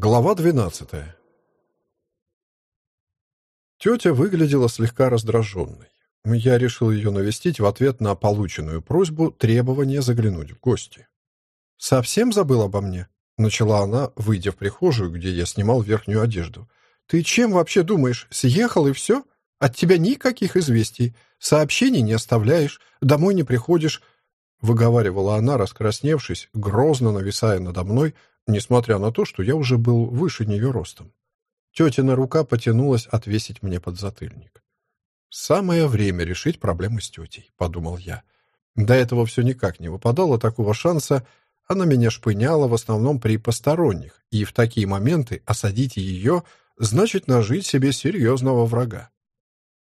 Глава двенадцатая. Тетя выглядела слегка раздраженной. Я решил ее навестить в ответ на полученную просьбу требование заглянуть в гости. «Совсем забыл обо мне?» — начала она, выйдя в прихожую, где я снимал верхнюю одежду. «Ты чем вообще думаешь? Съехал и все? От тебя никаких известий. Сообщений не оставляешь, домой не приходишь». Выговаривала она, раскрасневшись, грозно нависая надо мной, несмотря на то, что я уже был выше нее ростом. Тетина рука потянулась отвесить мне подзатыльник. «Самое время решить проблемы с тетей», — подумал я. До этого все никак не выпадало такого шанса. Она меня шпыняла в основном при посторонних, и в такие моменты осадить ее значит нажить себе серьезного врага.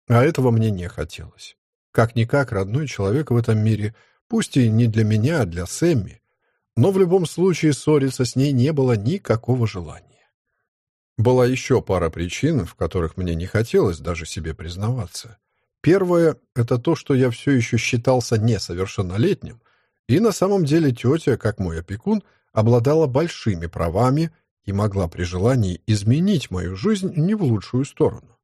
А этого мне не хотелось. Как-никак родной человек в этом мире, пусть и не для меня, а для Сэмми, но в любом случае ссориться с ней не было никакого желания. Была еще пара причин, в которых мне не хотелось даже себе признаваться. Первое — это то, что я все еще считался несовершеннолетним, и на самом деле тетя, как мой опекун, обладала большими правами и могла при желании изменить мою жизнь не в лучшую сторону.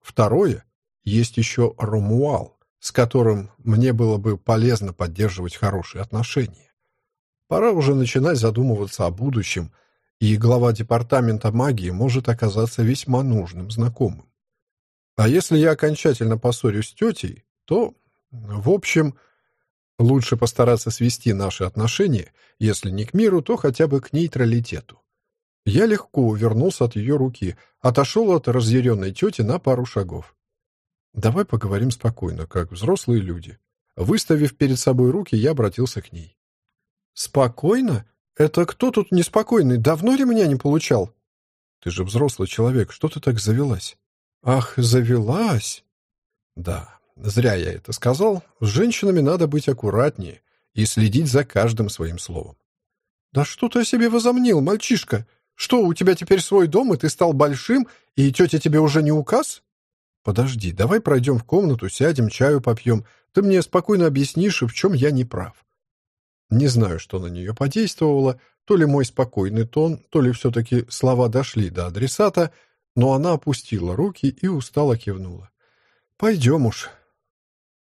Второе — есть еще Ромуал, с которым мне было бы полезно поддерживать хорошие отношения. Пора уже начинать задумываться о будущем, и глава департамента магии может оказаться весьма нужным знакомым. А если я окончательно поссорюсь с тетей, то, в общем, лучше постараться свести наши отношения, если не к миру, то хотя бы к нейтралитету. Я легко увернулся от ее руки, отошел от разъяренной тети на пару шагов. «Давай поговорим спокойно, как взрослые люди». Выставив перед собой руки, я обратился к ней. «Спокойно? Это кто тут неспокойный? Давно ремня не получал?» «Ты же взрослый человек, что ты так завелась?» «Ах, завелась!» «Да, зря я это сказал. С женщинами надо быть аккуратнее и следить за каждым своим словом». «Да что ты о себе возомнил, мальчишка? Что, у тебя теперь свой дом, и ты стал большим, и тетя тебе уже не указ?» «Подожди, давай пройдем в комнату, сядем, чаю попьем. Ты мне спокойно объяснишь, в чем я не прав». Не знаю, что на нее подействовало, то ли мой спокойный тон, то ли все-таки слова дошли до адресата, но она опустила руки и устало кивнула. «Пойдем уж».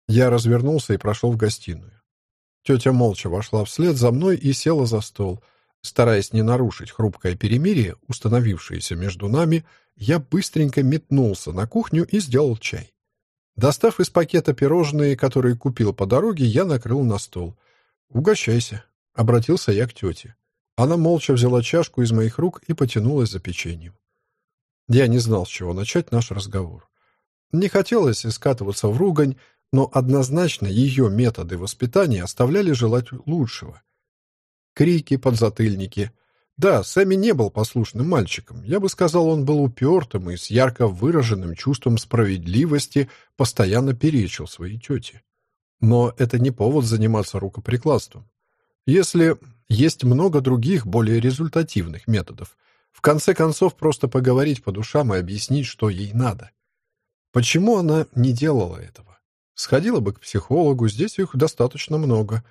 Я развернулся и прошел в гостиную. Тетя молча вошла вслед за мной и села за стол. Стараясь не нарушить хрупкое перемирие, установившееся между нами, я быстренько метнулся на кухню и сделал чай. Достав из пакета пирожные, которые купил по дороге, я накрыл на стол. «Угощайся», — обратился я к тете. Она молча взяла чашку из моих рук и потянулась за печеньем. Я не знал, с чего начать наш разговор. Не хотелось скатываться в ругань, но однозначно ее методы воспитания оставляли желать лучшего. Крики, подзатыльники. Да, Сэмми не был послушным мальчиком. Я бы сказал, он был упертым и с ярко выраженным чувством справедливости постоянно перечил своей тете. Но это не повод заниматься рукоприкладством. Если есть много других, более результативных методов, в конце концов просто поговорить по душам и объяснить, что ей надо. Почему она не делала этого? Сходила бы к психологу, здесь их достаточно много.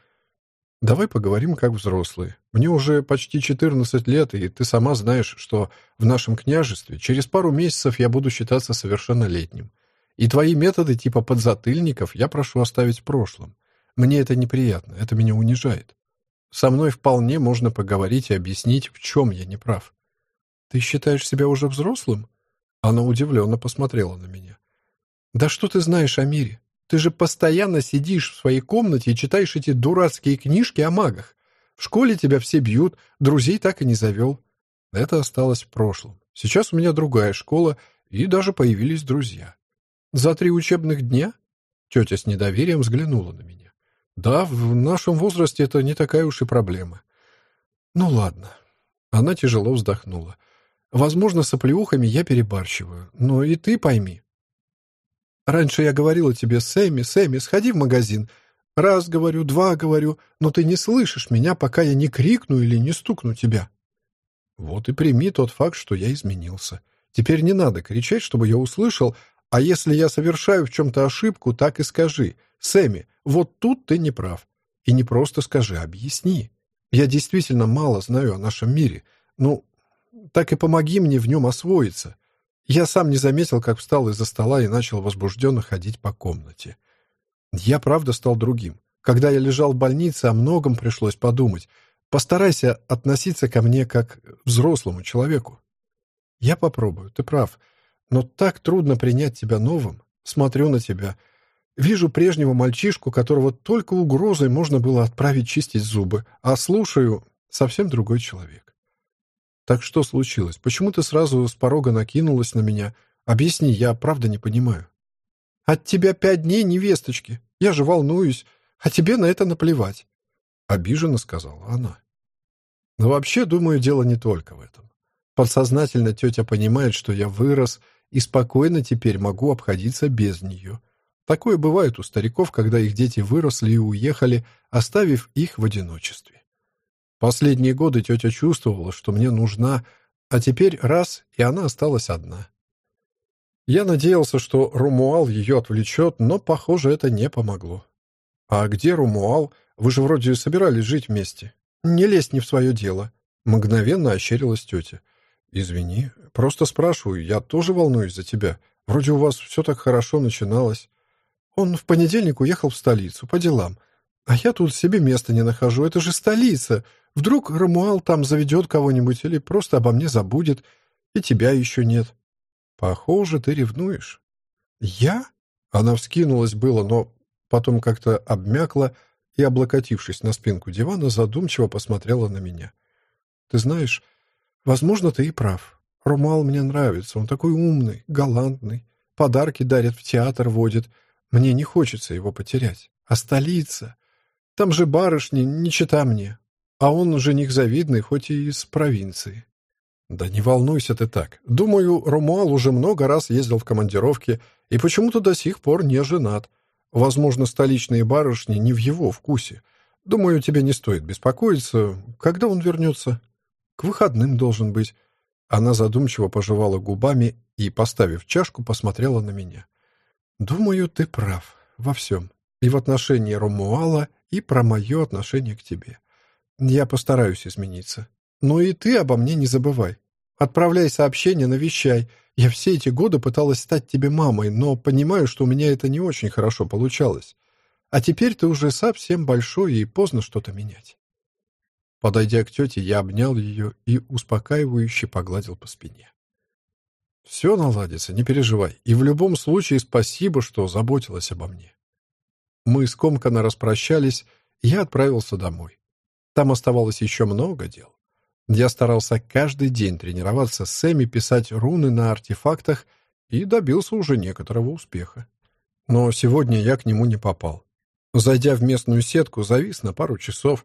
Давай поговорим как взрослые. Мне уже почти 14 лет, и ты сама знаешь, что в нашем княжестве через пару месяцев я буду считаться совершеннолетним. И твои методы типа подзатыльников я прошу оставить в прошлом. Мне это неприятно, это меня унижает. Со мной вполне можно поговорить и объяснить, в чем я не прав. Ты считаешь себя уже взрослым? Она удивленно посмотрела на меня. Да что ты знаешь о мире? Ты же постоянно сидишь в своей комнате и читаешь эти дурацкие книжки о магах. В школе тебя все бьют, друзей так и не завел. Это осталось в прошлом. Сейчас у меня другая школа, и даже появились друзья. За три учебных дня? Тетя с недоверием взглянула на меня. Да, в нашем возрасте это не такая уж и проблема. Ну ладно. Она тяжело вздохнула. Возможно, с оплеухами я перебарщиваю, но и ты пойми. Раньше я говорила тебе, Сэмми, Сэмми, сходи в магазин. Раз говорю, два говорю, но ты не слышишь меня, пока я не крикну или не стукну тебя. Вот и прими тот факт, что я изменился. Теперь не надо кричать, чтобы я услышал, а если я совершаю в чем-то ошибку, так и скажи. Сэмми, вот тут ты не прав. И не просто скажи, объясни. Я действительно мало знаю о нашем мире. Ну, так и помоги мне в нем освоиться. Я сам не заметил, как встал из-за стола и начал возбужденно ходить по комнате. Я правда стал другим. Когда я лежал в больнице, о многом пришлось подумать. Постарайся относиться ко мне как к взрослому человеку. Я попробую, ты прав. Но так трудно принять тебя новым. Смотрю на тебя. Вижу прежнего мальчишку, которого только угрозой можно было отправить чистить зубы, а слушаю совсем другой человек. Так что случилось? Почему ты сразу с порога накинулась на меня? Объясни, я правда не понимаю. От тебя пять дней невесточки. Я же волнуюсь, а тебе на это наплевать. Обиженно сказала она. Но вообще, думаю, дело не только в этом. Подсознательно тетя понимает, что я вырос и спокойно теперь могу обходиться без нее. Такое бывает у стариков, когда их дети выросли и уехали, оставив их в одиночестве. Последние годы тетя чувствовала, что мне нужна, а теперь раз, и она осталась одна. Я надеялся, что Румуал ее отвлечет, но, похоже, это не помогло. «А где Румуал? Вы же вроде собирались жить вместе». «Не лезь не в свое дело», — мгновенно ощерилась тетя. «Извини, просто спрашиваю, я тоже волнуюсь за тебя. Вроде у вас все так хорошо начиналось. Он в понедельник уехал в столицу по делам. А я тут себе места не нахожу. Это же столица. Вдруг Рамуал там заведет кого-нибудь или просто обо мне забудет, и тебя еще нет. Похоже, ты ревнуешь. Я? Она вскинулась было, но потом как-то обмякла и, облокотившись на спинку дивана, задумчиво посмотрела на меня. Ты знаешь, возможно, ты и прав. Ромал мне нравится. Он такой умный, галантный. Подарки дарит, в театр водит. Мне не хочется его потерять. А столица? Там же барышни, не чита мне. А он жених завидный, хоть и из провинции. Да не волнуйся ты так. Думаю, Ромуал уже много раз ездил в командировки и почему-то до сих пор не женат. Возможно, столичные барышни не в его вкусе. Думаю, тебе не стоит беспокоиться. Когда он вернется? К выходным должен быть. Она задумчиво пожевала губами и, поставив чашку, посмотрела на меня. «Думаю, ты прав. Во всем. И в отношении Ромуала, и про мое отношение к тебе. Я постараюсь измениться. Но и ты обо мне не забывай. Отправляй сообщения, навещай. Я все эти годы пыталась стать тебе мамой, но понимаю, что у меня это не очень хорошо получалось. А теперь ты уже совсем большой, и поздно что-то менять». Подойдя к тете, я обнял ее и успокаивающе погладил по спине. Все наладится, не переживай. И в любом случае спасибо, что заботилась обо мне. Мы скомканно распрощались, и я отправился домой. Там оставалось еще много дел. Я старался каждый день тренироваться с Эми писать руны на артефактах и добился уже некоторого успеха. Но сегодня я к нему не попал. Зайдя в местную сетку, завис на пару часов.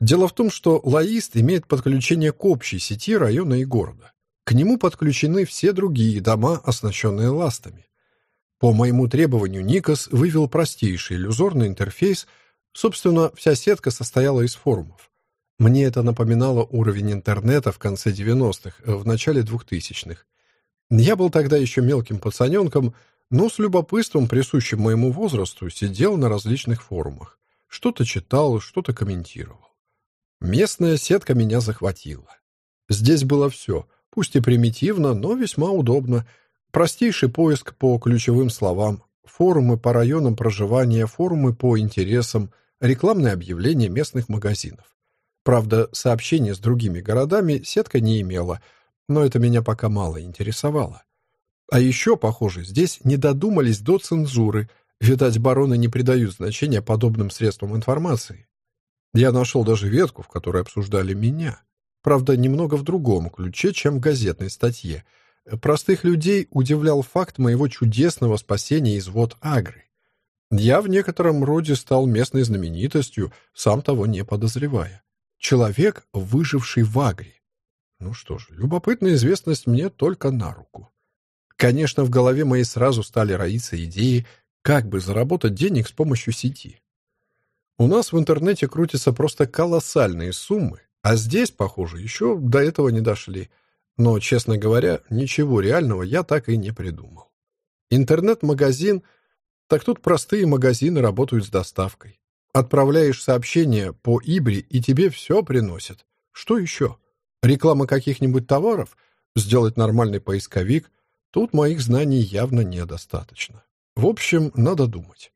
Дело в том, что лаист имеет подключение к общей сети района и города. К нему подключены все другие дома, оснащенные ластами. По моему требованию Никос вывел простейший иллюзорный интерфейс. Собственно, вся сетка состояла из форумов. Мне это напоминало уровень интернета в конце 90-х, в начале 2000-х. Я был тогда еще мелким пацаненком, но с любопытством, присущим моему возрасту, сидел на различных форумах. Что-то читал, что-то комментировал. Местная сетка меня захватила. Здесь было все — Пусть и примитивно, но весьма удобно. Простейший поиск по ключевым словам, форумы по районам проживания, форумы по интересам, рекламные объявления местных магазинов. Правда, сообщения с другими городами сетка не имела, но это меня пока мало интересовало. А еще, похоже, здесь не додумались до цензуры. Видать, бароны не придают значения подобным средствам информации. Я нашел даже ветку, в которой обсуждали меня. Правда, немного в другом ключе, чем в газетной статье. Простых людей удивлял факт моего чудесного спасения из вод Агры. Я в некотором роде стал местной знаменитостью, сам того не подозревая. Человек, выживший в Агре. Ну что ж, любопытная известность мне только на руку. Конечно, в голове моей сразу стали роиться идеи, как бы заработать денег с помощью сети. У нас в интернете крутятся просто колоссальные суммы, а здесь, похоже, еще до этого не дошли. Но, честно говоря, ничего реального я так и не придумал. Интернет-магазин, так тут простые магазины работают с доставкой. Отправляешь сообщение по Ибри, и тебе все приносят. Что еще? Реклама каких-нибудь товаров, сделать нормальный поисковик, тут моих знаний явно недостаточно. В общем, надо думать.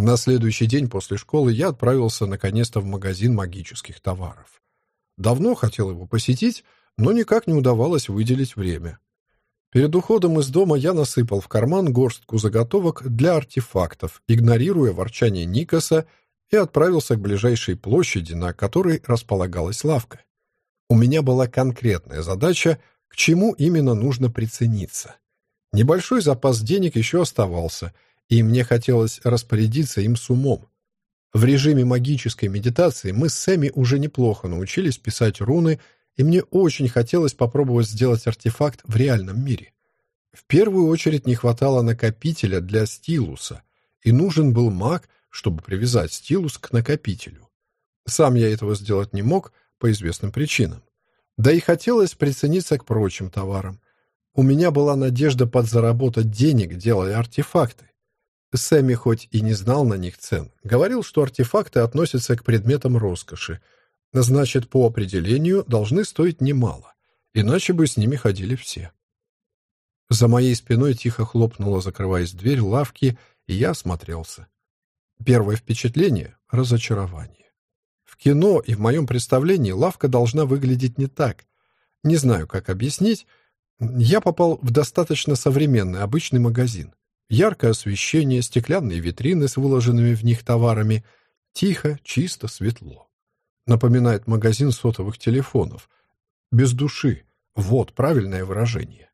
На следующий день после школы я отправился наконец-то в магазин магических товаров. Давно хотел его посетить, но никак не удавалось выделить время. Перед уходом из дома я насыпал в карман горстку заготовок для артефактов, игнорируя ворчание Никаса, и отправился к ближайшей площади, на которой располагалась лавка. У меня была конкретная задача, к чему именно нужно прицениться. Небольшой запас денег еще оставался, и мне хотелось распорядиться им с умом. В режиме магической медитации мы с Сэмми уже неплохо научились писать руны и мне очень хотелось попробовать сделать артефакт в реальном мире. В первую очередь не хватало накопителя для стилуса, и нужен был маг, чтобы привязать стилус к накопителю. Сам я этого сделать не мог по известным причинам. Да и хотелось прицениться к прочим товарам. У меня была надежда подзаработать денег, делая артефакты. Сэмми хоть и не знал на них цен, говорил, что артефакты относятся к предметам роскоши, Значит, по определению должны стоить немало, иначе бы с ними ходили все. За моей спиной тихо хлопнула, закрываясь дверь лавки, и я осмотрелся. Первое впечатление — разочарование. В кино и в моем представлении лавка должна выглядеть не так. Не знаю, как объяснить. Я попал в достаточно современный обычный магазин. Яркое освещение, стеклянные витрины с выложенными в них товарами. Тихо, чисто, светло. Напоминает магазин сотовых телефонов. Без души. Вот правильное выражение.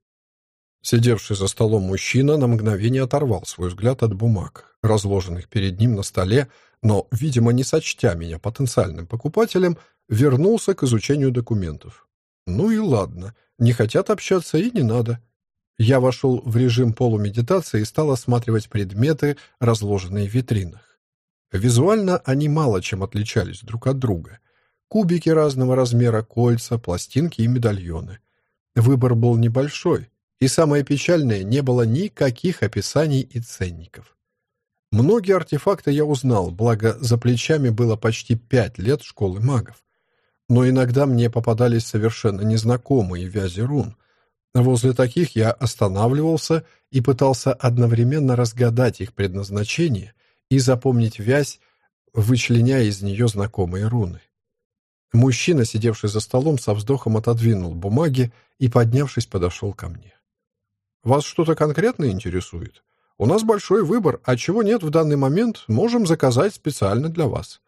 Сидевший за столом мужчина на мгновение оторвал свой взгляд от бумаг, разложенных перед ним на столе, но, видимо, не сочтя меня потенциальным покупателем, вернулся к изучению документов. Ну и ладно, не хотят общаться и не надо. Я вошел в режим полумедитации и стал осматривать предметы, разложенные в витринах. Визуально они мало чем отличались друг от друга. Кубики разного размера, кольца, пластинки и медальоны. Выбор был небольшой, и самое печальное, не было никаких описаний и ценников. Многие артефакты я узнал, благо за плечами было почти пять лет школы магов. Но иногда мне попадались совершенно незнакомые вязи рун. Возле таких я останавливался и пытался одновременно разгадать их предназначение и запомнить вязь, вычленяя из нее знакомые руны. Мужчина, сидевший за столом, со вздохом отодвинул бумаги и, поднявшись, подошел ко мне. «Вас что-то конкретно интересует? У нас большой выбор, а чего нет в данный момент, можем заказать специально для вас».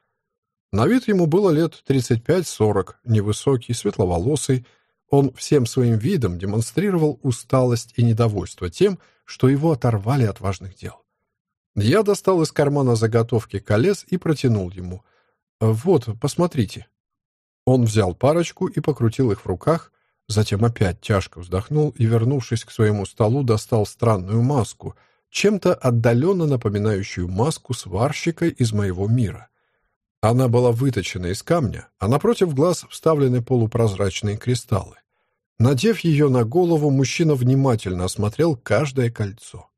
На вид ему было лет 35-40, невысокий, светловолосый. Он всем своим видом демонстрировал усталость и недовольство тем, что его оторвали от важных дел. Я достал из кармана заготовки колес и протянул ему. «Вот, посмотрите». Он взял парочку и покрутил их в руках, затем опять тяжко вздохнул и, вернувшись к своему столу, достал странную маску, чем-то отдаленно напоминающую маску сварщика из моего мира. Она была выточена из камня, а напротив глаз вставлены полупрозрачные кристаллы. Надев ее на голову, мужчина внимательно осмотрел каждое кольцо.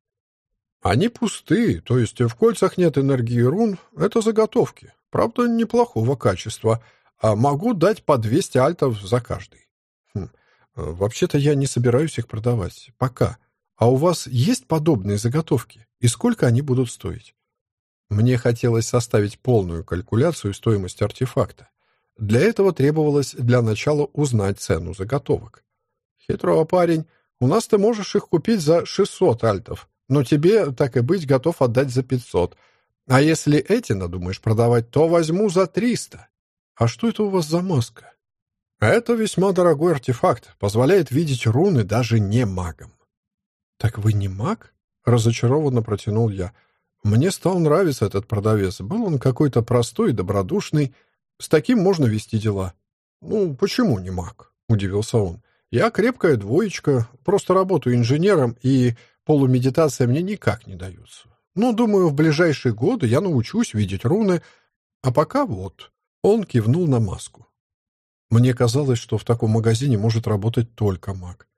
Они пустые, то есть в кольцах нет энергии рун, это заготовки. Правда, неплохого качества — а могу дать по 200 альтов за каждый. Хм. Вообще-то я не собираюсь их продавать. Пока. А у вас есть подобные заготовки? И сколько они будут стоить? Мне хотелось составить полную калькуляцию стоимости артефакта. Для этого требовалось для начала узнать цену заготовок. Хитро, парень. У нас ты можешь их купить за 600 альтов, но тебе, так и быть, готов отдать за 500. А если эти надумаешь продавать, то возьму за 300. «А что это у вас за маска?» «Это весьма дорогой артефакт, позволяет видеть руны даже не магам». «Так вы не маг?» — разочарованно протянул я. «Мне стал нравиться этот продавец. Был он какой-то простой и добродушный. С таким можно вести дела». «Ну, почему не маг?» — удивился он. «Я крепкая двоечка, просто работаю инженером, и полумедитация мне никак не дается. Ну, думаю, в ближайшие годы я научусь видеть руны, а пока вот...» Он кивнул на маску. Мне казалось, что в таком магазине может работать только маг.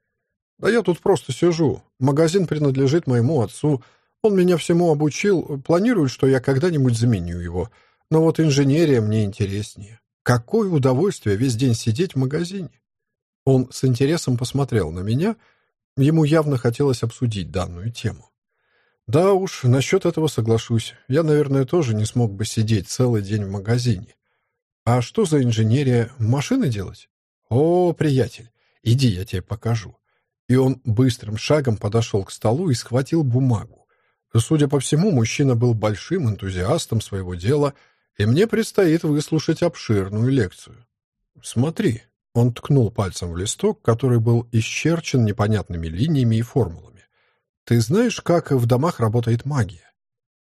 Да я тут просто сижу. Магазин принадлежит моему отцу. Он меня всему обучил. Планирует, что я когда-нибудь заменю его. Но вот инженерия мне интереснее. Какое удовольствие весь день сидеть в магазине. Он с интересом посмотрел на меня. Ему явно хотелось обсудить данную тему. Да уж, насчет этого соглашусь. Я, наверное, тоже не смог бы сидеть целый день в магазине. А что за инженерия? Машины делать? О, приятель, иди, я тебе покажу. И он быстрым шагом подошел к столу и схватил бумагу. Судя по всему, мужчина был большим энтузиастом своего дела, и мне предстоит выслушать обширную лекцию. Смотри, он ткнул пальцем в листок, который был исчерчен непонятными линиями и формулами. «Ты знаешь, как в домах работает магия?»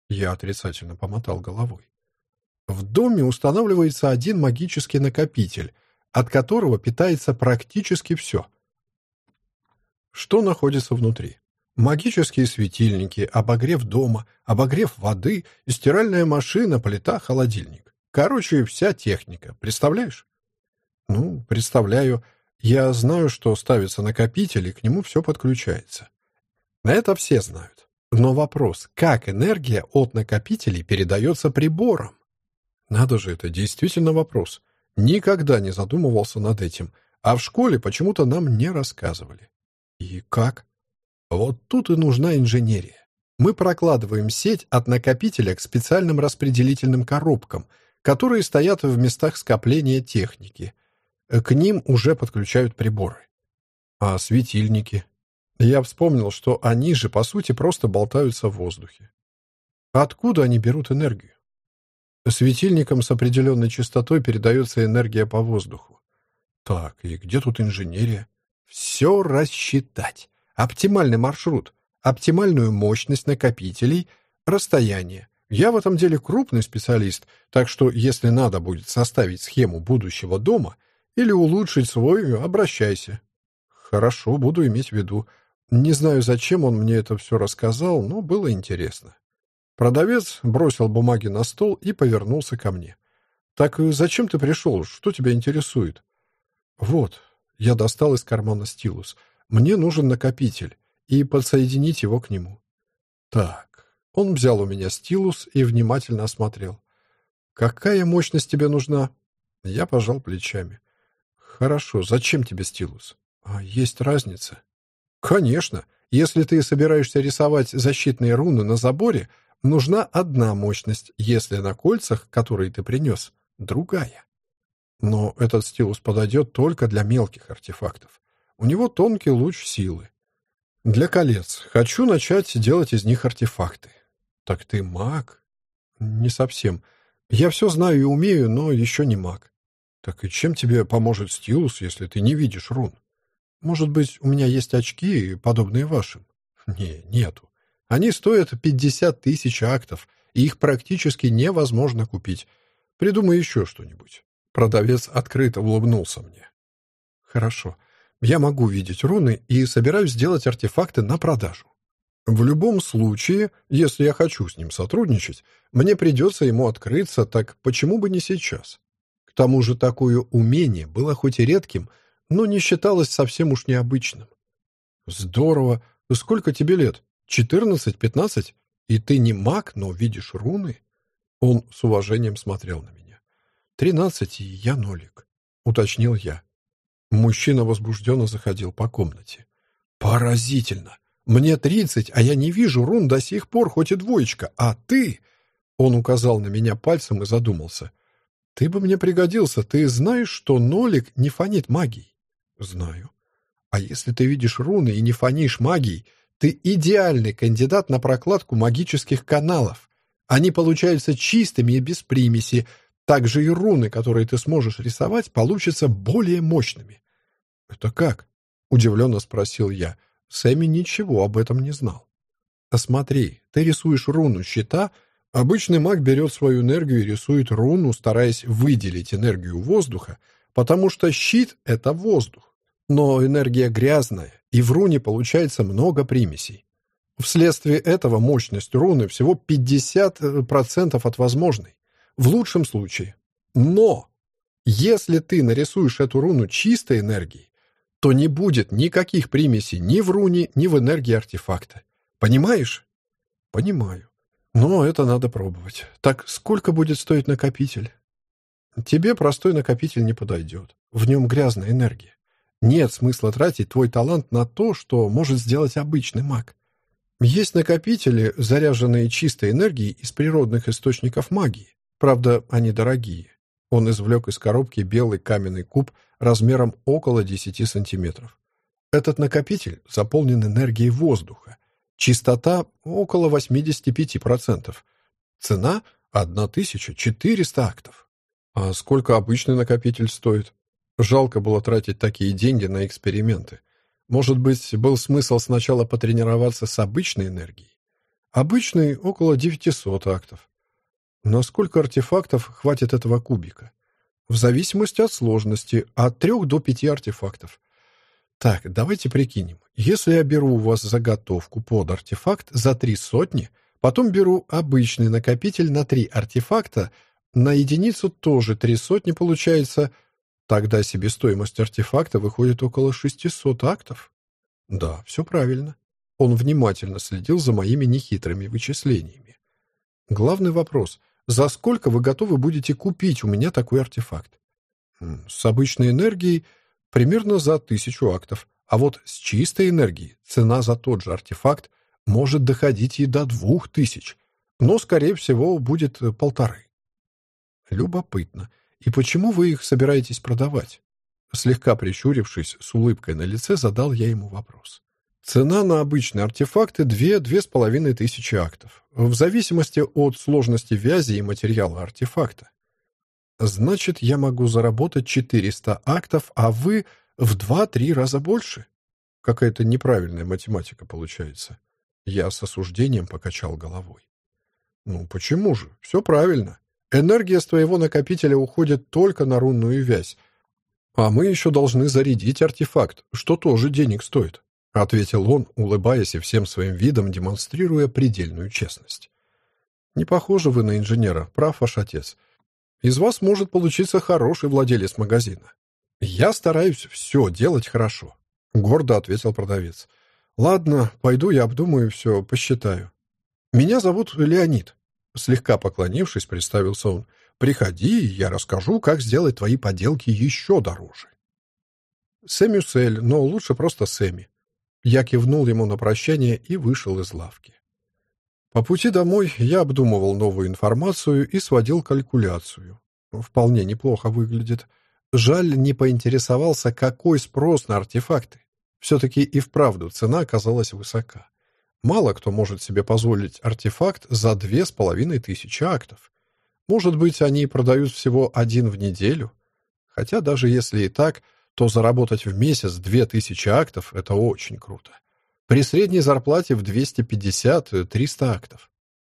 Я отрицательно помотал головой. В доме устанавливается один магический накопитель, от которого питается практически все. Что находится внутри? Магические светильники, обогрев дома, обогрев воды, стиральная машина, плита, холодильник. Короче, вся техника. Представляешь? Ну, представляю. Я знаю, что ставится накопитель, и к нему все подключается. Это все знают. Но вопрос, как энергия от накопителей передается приборам? Надо же, это действительно вопрос. Никогда не задумывался над этим, а в школе почему-то нам не рассказывали. И как? Вот тут и нужна инженерия. Мы прокладываем сеть от накопителя к специальным распределительным коробкам, которые стоят в местах скопления техники. К ним уже подключают приборы. А светильники? Я вспомнил, что они же, по сути, просто болтаются в воздухе. Откуда они берут энергию? Светильникам с определенной частотой передается энергия по воздуху. Так, и где тут инженерия? Все рассчитать. Оптимальный маршрут, оптимальную мощность накопителей, расстояние. Я в этом деле крупный специалист, так что если надо будет составить схему будущего дома — или улучшить свой, обращайся. Хорошо, буду иметь в виду. Не знаю, зачем он мне это все рассказал, но было интересно. Продавец бросил бумаги на стол и повернулся ко мне. «Так зачем ты пришел? Что тебя интересует?» «Вот». Я достал из кармана стилус. «Мне нужен накопитель, и подсоединить его к нему». «Так». Он взял у меня стилус и внимательно осмотрел. «Какая мощность тебе нужна?» Я пожал плечами. Хорошо, зачем тебе стилус? А есть разница? Конечно. Если ты собираешься рисовать защитные руны на заборе, нужна одна мощность, если на кольцах, которые ты принес, другая. Но этот стилус подойдет только для мелких артефактов. У него тонкий луч силы. Для колец. Хочу начать делать из них артефакты. Так ты маг? Не совсем. Я все знаю и умею, но еще не маг. Так и чем тебе поможет стилус, если ты не видишь рун? Может быть, у меня есть очки, подобные вашим? Не, нету. Они стоят 50 тысяч актов, и их практически невозможно купить. Придумай еще что-нибудь. Продавец открыто улыбнулся мне. Хорошо. Я могу видеть руны и собираюсь сделать артефакты на продажу. В любом случае, если я хочу с ним сотрудничать, мне придется ему открыться, так почему бы не сейчас? К тому же такое умение было хоть и редким, но не считалось совсем уж необычным. «Здорово! Сколько тебе лет? Четырнадцать, пятнадцать? И ты не маг, но видишь руны?» Он с уважением смотрел на меня. «Тринадцать, и я нолик», — уточнил я. Мужчина возбужденно заходил по комнате. «Поразительно! Мне тридцать, а я не вижу рун до сих пор, хоть и двоечка, а ты...» Он указал на меня пальцем и задумался. «Ты бы мне пригодился. Ты знаешь, что нолик не фонит магией?» «Знаю. А если ты видишь руны и не фонишь магией, ты идеальный кандидат на прокладку магических каналов. Они получаются чистыми и без примеси. Также и руны, которые ты сможешь рисовать, получатся более мощными». «Это как?» — удивленно спросил я. Сэмми ничего об этом не знал. «Смотри, ты рисуешь руну щита — Обычный маг берет свою энергию и рисует руну, стараясь выделить энергию воздуха, потому что щит — это воздух. Но энергия грязная, и в руне получается много примесей. Вследствие этого мощность руны всего 50% от возможной. В лучшем случае. Но если ты нарисуешь эту руну чистой энергией, то не будет никаких примесей ни в руне, ни в энергии артефакта. Понимаешь? Понимаю. Но это надо пробовать. Так сколько будет стоить накопитель? Тебе простой накопитель не подойдет. В нем грязная энергия. Нет смысла тратить твой талант на то, что может сделать обычный маг. Есть накопители, заряженные чистой энергией из природных источников магии. Правда, они дорогие. Он извлек из коробки белый каменный куб размером около 10 сантиметров. Этот накопитель заполнен энергией воздуха. Частота около 85%. Цена 1400 актов. А сколько обычный накопитель стоит? Жалко было тратить такие деньги на эксперименты. Может быть, был смысл сначала потренироваться с обычной энергией? Обычный около 900 актов. Но сколько артефактов хватит этого кубика? В зависимости от сложности, от трех до пяти артефактов. Так, давайте прикинем. Если я беру у вас заготовку под артефакт за три сотни, потом беру обычный накопитель на три артефакта, на единицу тоже три сотни получается, тогда себестоимость артефакта выходит около 600 актов. Да, все правильно. Он внимательно следил за моими нехитрыми вычислениями. Главный вопрос — за сколько вы готовы будете купить у меня такой артефакт? С обычной энергией примерно за тысячу актов. А вот с чистой энергией цена за тот же артефакт может доходить и до двух тысяч, но, скорее всего, будет э, полторы. Любопытно. И почему вы их собираетесь продавать? Слегка прищурившись, с улыбкой на лице, задал я ему вопрос. Цена на обычные артефакты 2-2,5 тысячи актов, в зависимости от сложности вязи и материала артефакта. Значит, я могу заработать 400 актов, а вы в 2-3 раза больше? Какая-то неправильная математика получается. Я с осуждением покачал головой. Ну почему же? Все правильно. Энергия с твоего накопителя уходит только на рунную вязь, а мы еще должны зарядить артефакт, что тоже денег стоит. — ответил он, улыбаясь и всем своим видом демонстрируя предельную честность. «Не похожи вы на инженера, прав ваш отец. Из вас может получиться хороший владелец магазина». «Я стараюсь все делать хорошо», — гордо ответил продавец. «Ладно, пойду я обдумаю все, посчитаю». «Меня зовут Леонид», — слегка поклонившись, представился он. «Приходи, я расскажу, как сделать твои поделки еще дороже». Сэмюсель, но лучше просто Сэмми. Я кивнул ему на прощание и вышел из лавки. По пути домой я обдумывал новую информацию и сводил калькуляцию. Вполне неплохо выглядит. Жаль, не поинтересовался, какой спрос на артефакты. Все-таки и вправду цена оказалась высока. Мало кто может себе позволить артефакт за две с половиной тысячи актов. Может быть, они продают всего один в неделю? Хотя даже если и так, то заработать в месяц 2000 актов — это очень круто. При средней зарплате в 250-300 актов.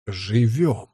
Живем.